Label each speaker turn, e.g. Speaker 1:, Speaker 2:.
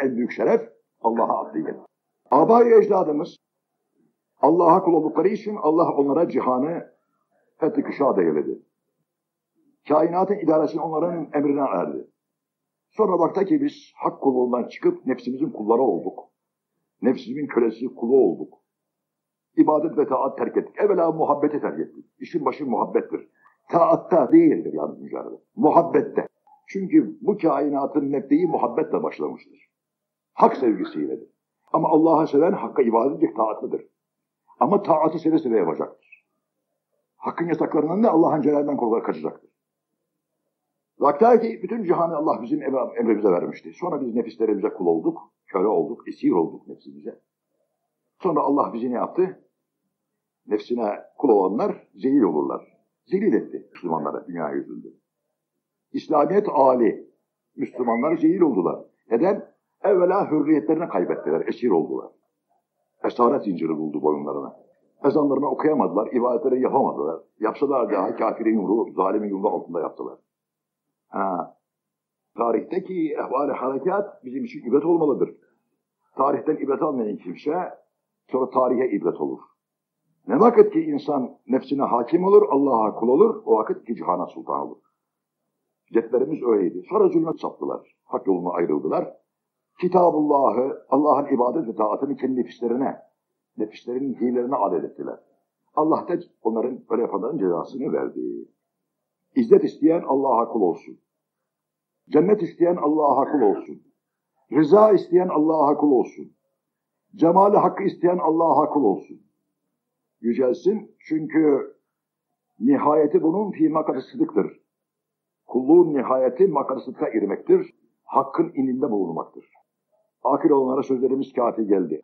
Speaker 1: En büyük şeref Allah'a abdiyet. Abai ecdadımız Allah'a kul oldukları için Allah onlara cihanı fethi kışa değerledi. Kainatın idaresini onların emrine erdi. Sonra baktı ki biz hak kulluğundan çıkıp nefsimizin kulları olduk. Nefsimizin kölesi, kulu olduk. İbadet ve taat terk ettik. Evvela muhabbeti terk ettik. İşin başı muhabbettir. Taatta değildir yalnız mücadele. Muhabbette. Çünkü bu kainatın mebdeyi muhabbetle başlamıştır. Hak sevgisiyledir. Ama Allah'a seven hakka ibadet edecek taatlıdır. Ama taatı seve seve yapacaktır. Hakkın yasaklarından da Allah'ın celalinden korkarak kaçacaktır. Vakti ki bütün cihanı Allah bizim emrimize vermişti. Sonra biz nefislerimize kul olduk, köle olduk, esir olduk nefsimize. Sonra Allah bizi ne yaptı? Nefsine kul olanlar zelil olurlar. Zelil etti Müslümanlara dünya yüzünde. İslamiyet âli. Müslümanlar zelil oldular. Neden? Evvela hürriyetlerini kaybettiler, esir oldular. Esaret zinciri buldu boyunlarına. Ezanlarını okuyamadılar, ibadetleri yapamadılar. Yapsalar dahi kafirin yumruğu, zalimin yumruğu altında yaptılar. Ha. Tarihteki ehval-i harekat bizim için ibret olmalıdır. Tarihten ibret almayan kimse sonra tarihe ibret olur. Ne vakit ki insan nefsine hakim olur, Allah'a kul olur, o vakit ki cihana sultan olur. Cetlerimiz öyleydi. Sonra zulme saptılar. Hak yoluna ayrıldılar. Kitabullah'ı, Allah'ın ibadet ve taatını kendi nefislerine, nefislerinin hilelerine adet ettiler. Allah da onların böyle yapanların cezasını verdi. İzzet isteyen Allah'a kul olsun. Cennet isteyen Allah'a kul olsun. Rıza isteyen Allah'a kul olsun. Cemali hakkı isteyen Allah'a kul olsun. Yücelsin çünkü nihayeti bunun fi sıdıktır. Kulluğun nihayeti makadı sıdka irmektir. Hakkın ininde bulunmaktır. Akil olanlara sözlerimiz kafi geldi.